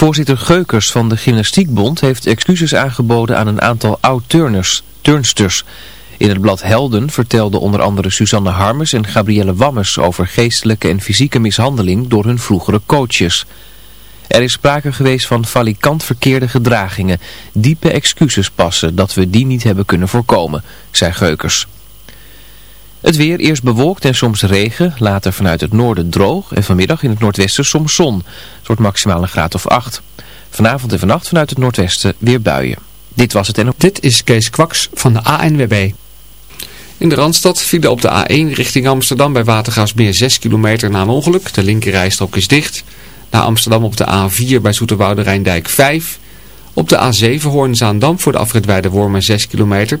Voorzitter Geukers van de Gymnastiekbond heeft excuses aangeboden aan een aantal oud-turners, turnsters. In het blad Helden vertelden onder andere Suzanne Harmes en Gabrielle Wammes over geestelijke en fysieke mishandeling door hun vroegere coaches. Er is sprake geweest van valikant verkeerde gedragingen. Diepe excuses passen dat we die niet hebben kunnen voorkomen, zei Geukers. Het weer eerst bewolkt en soms regen, later vanuit het noorden droog en vanmiddag in het noordwesten soms zon. Het wordt maximaal een graad of 8. Vanavond en vannacht vanuit het noordwesten weer buien. Dit was het en. Dit is Kees Kwaks van de ANWB. In de Randstad vielen op de A1 richting Amsterdam bij Watergaasmeer 6 kilometer na een ongeluk. De linkerrijstrook is dicht. Naar Amsterdam op de A4 bij Zoeterwoude Rijndijk 5. Op de A7 Hoorn-Zaandam voor de afrit Wormen 6 kilometer.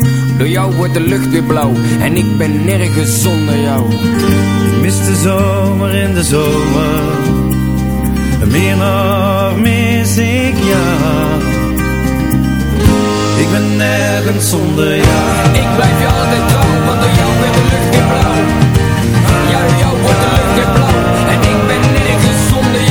Door jou wordt de lucht weer blauw en ik ben nergens zonder jou. Ik mis de zomer in de zomer, meer nog mis ik jou. Ik ben nergens zonder jou. Ik blijf je altijd trouw, want door jou wordt de lucht weer blauw. Ja, door jou wordt de lucht weer blauw en ik ben nergens zonder jou.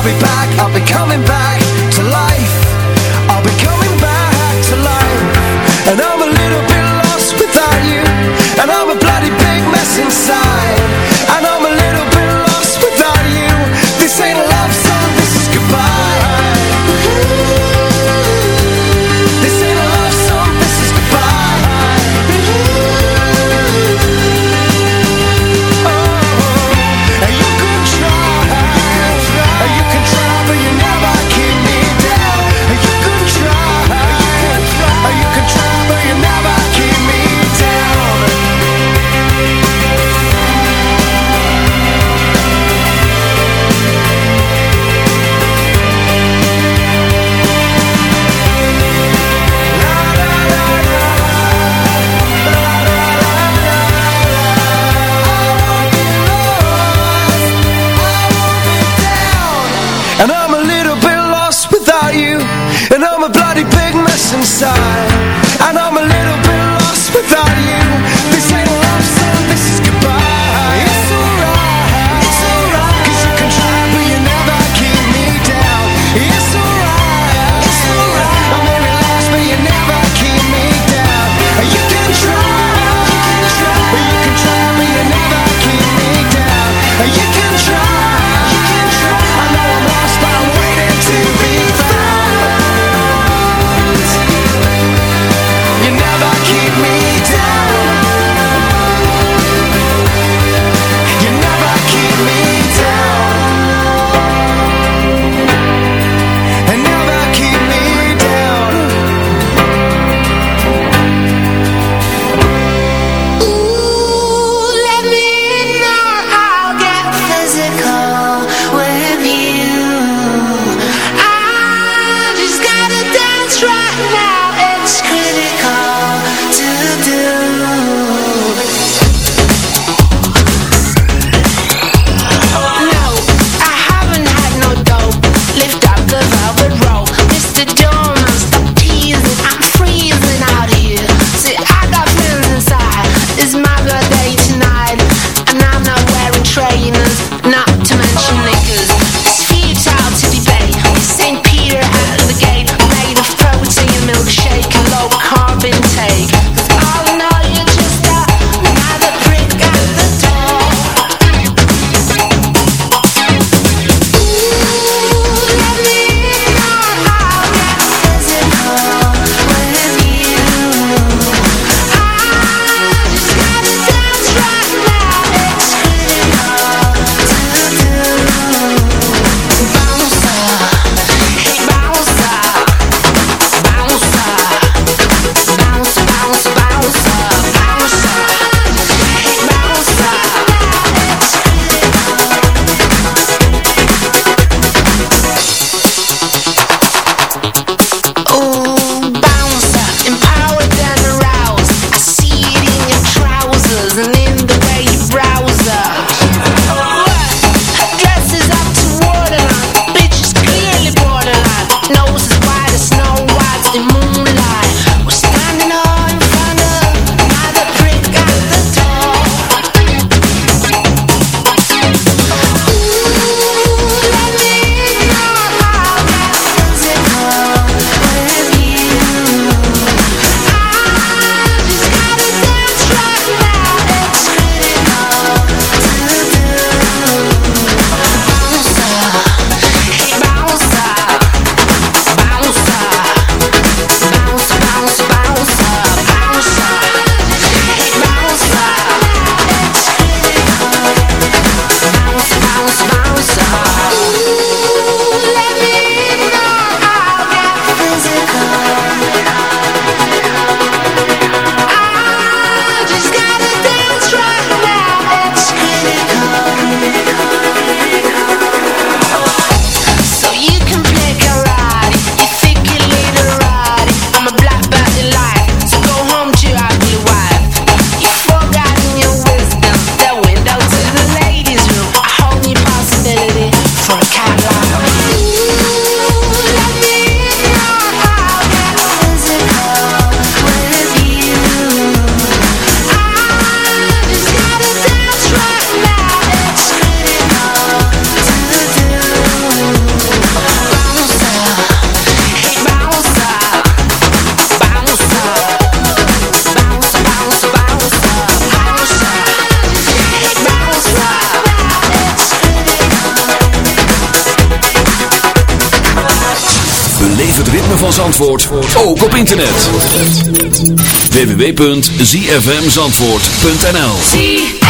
I'll be back, I'll www.zfmzandvoort.nl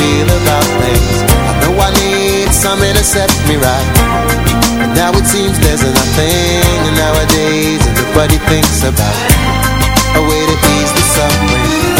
feel about things. I know I need something to set me right. And now it seems there's nothing And nowadays nobody thinks about. A way to ease the suffering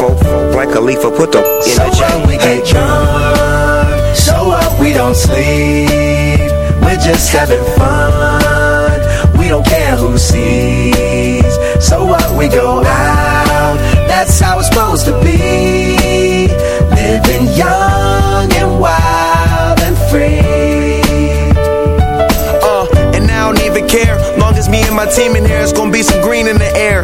folk, like a leaf, put the in So the what chain. we get drunk, so what we don't sleep. We're just having fun, we don't care who sees. So what we go out, that's how it's supposed to be. Living young and wild and free. Uh, and I don't even care. Long as me and my team in here, it's gonna be some green in the air.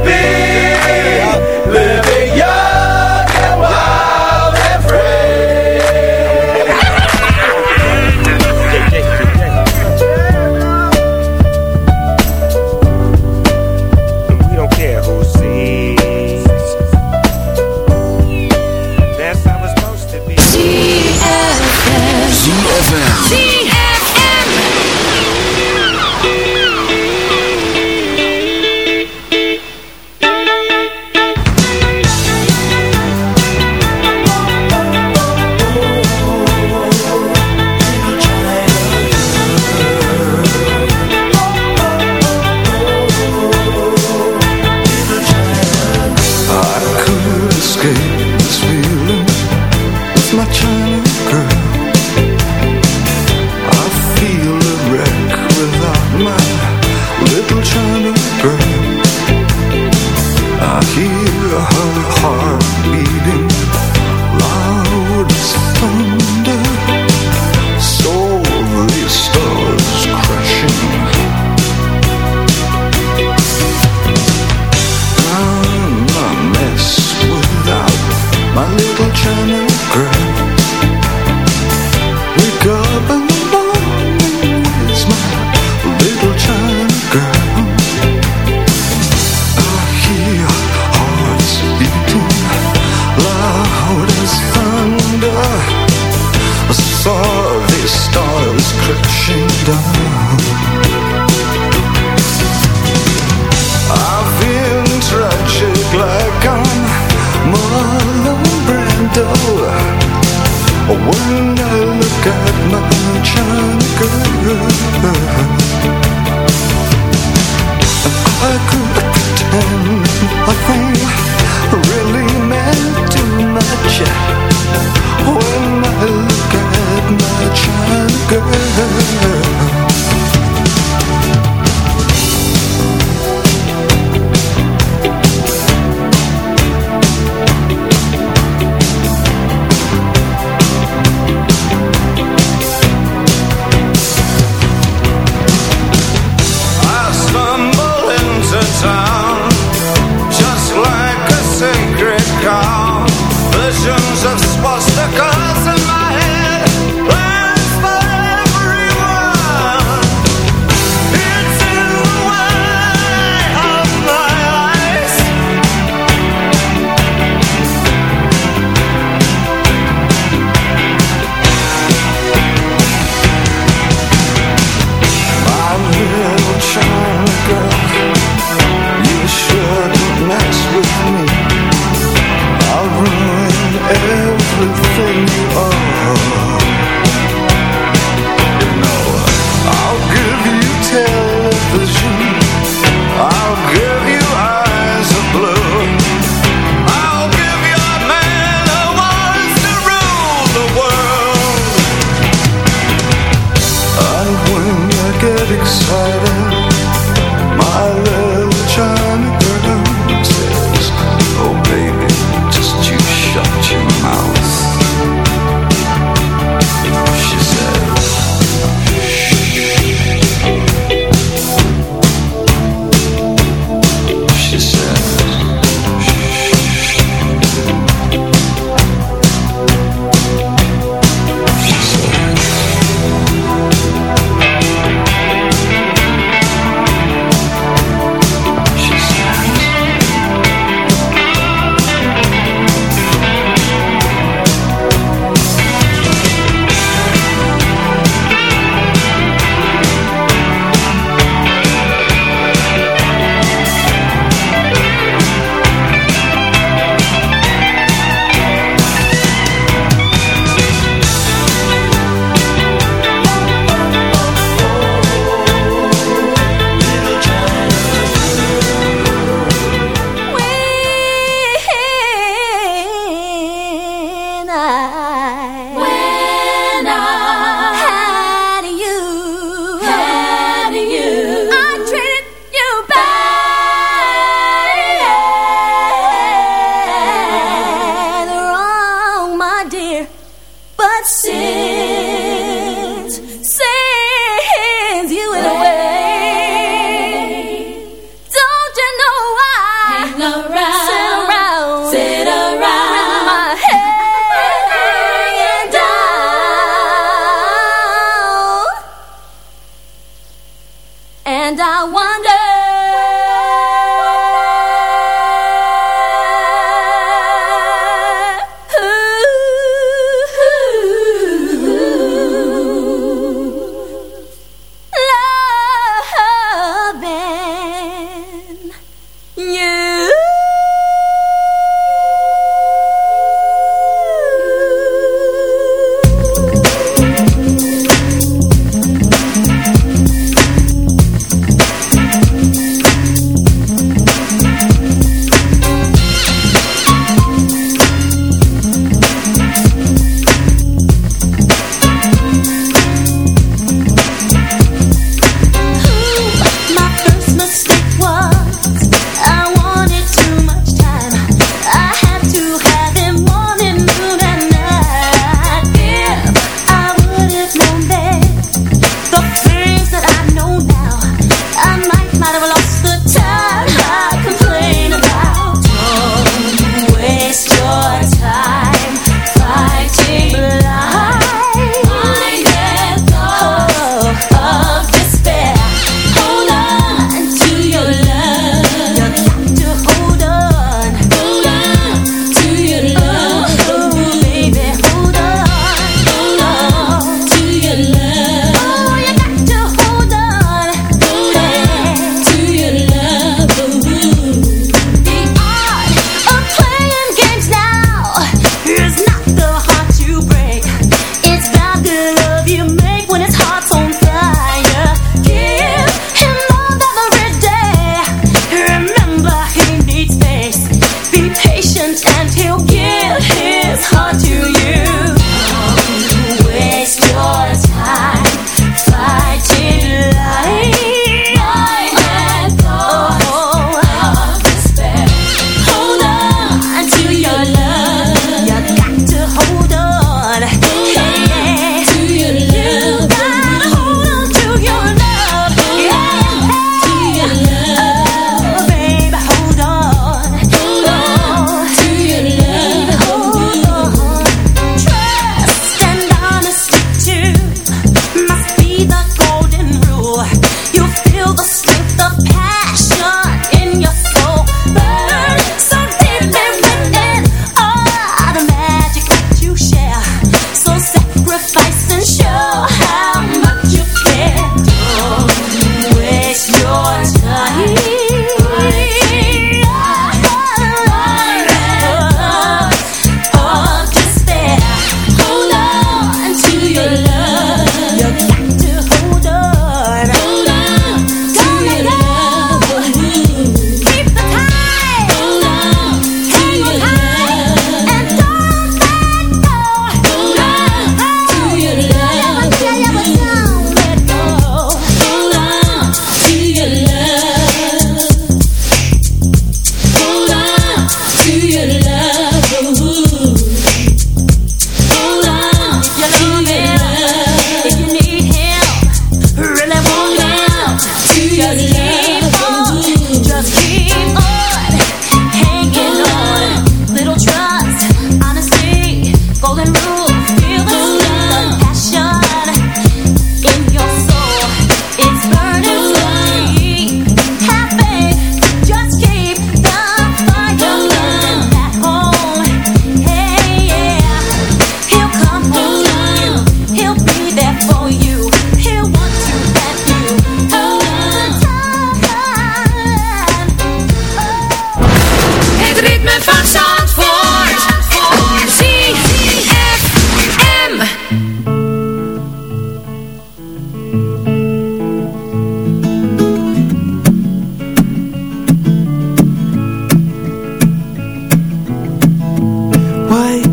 Be.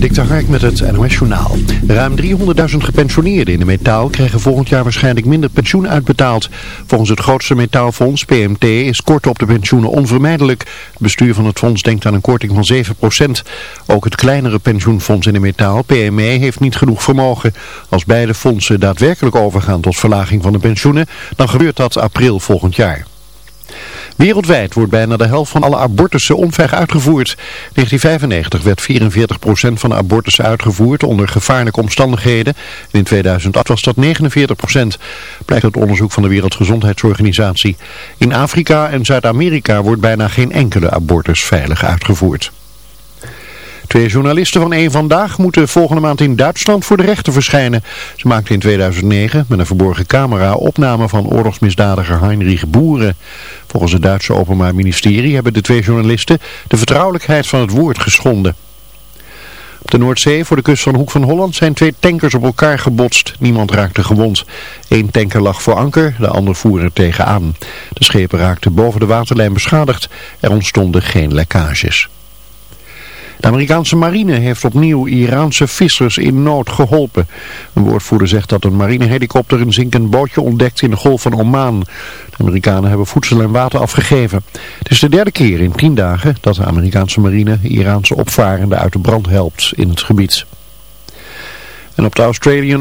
Dik Hark met het NOS Journaal. Ruim 300.000 gepensioneerden in de metaal krijgen volgend jaar waarschijnlijk minder pensioen uitbetaald. Volgens het grootste metaalfonds, PMT, is korten op de pensioenen onvermijdelijk. Het bestuur van het fonds denkt aan een korting van 7%. Ook het kleinere pensioenfonds in de metaal, PME, heeft niet genoeg vermogen. Als beide fondsen daadwerkelijk overgaan tot verlaging van de pensioenen, dan gebeurt dat april volgend jaar. Wereldwijd wordt bijna de helft van alle abortussen onveilig uitgevoerd. In 1995 werd 44% van de abortussen uitgevoerd onder gevaarlijke omstandigheden. En in 2008 was dat 49%, blijkt uit onderzoek van de Wereldgezondheidsorganisatie. In Afrika en Zuid-Amerika wordt bijna geen enkele abortus veilig uitgevoerd. Twee journalisten van Eén Vandaag moeten volgende maand in Duitsland voor de rechter verschijnen. Ze maakten in 2009 met een verborgen camera opname van oorlogsmisdadiger Heinrich Boeren. Volgens het Duitse Openbaar Ministerie hebben de twee journalisten de vertrouwelijkheid van het woord geschonden. Op de Noordzee voor de kust van Hoek van Holland zijn twee tankers op elkaar gebotst. Niemand raakte gewond. Eén tanker lag voor anker, de ander voer er tegenaan. De schepen raakten boven de waterlijn beschadigd. Er ontstonden geen lekkages. De Amerikaanse marine heeft opnieuw Iraanse vissers in nood geholpen. Een woordvoerder zegt dat een marinehelikopter een zinkend bootje ontdekt in de golf van Oman. De Amerikanen hebben voedsel en water afgegeven. Het is de derde keer in tien dagen dat de Amerikaanse marine Iraanse opvarenden uit de brand helpt in het gebied. En op de Australian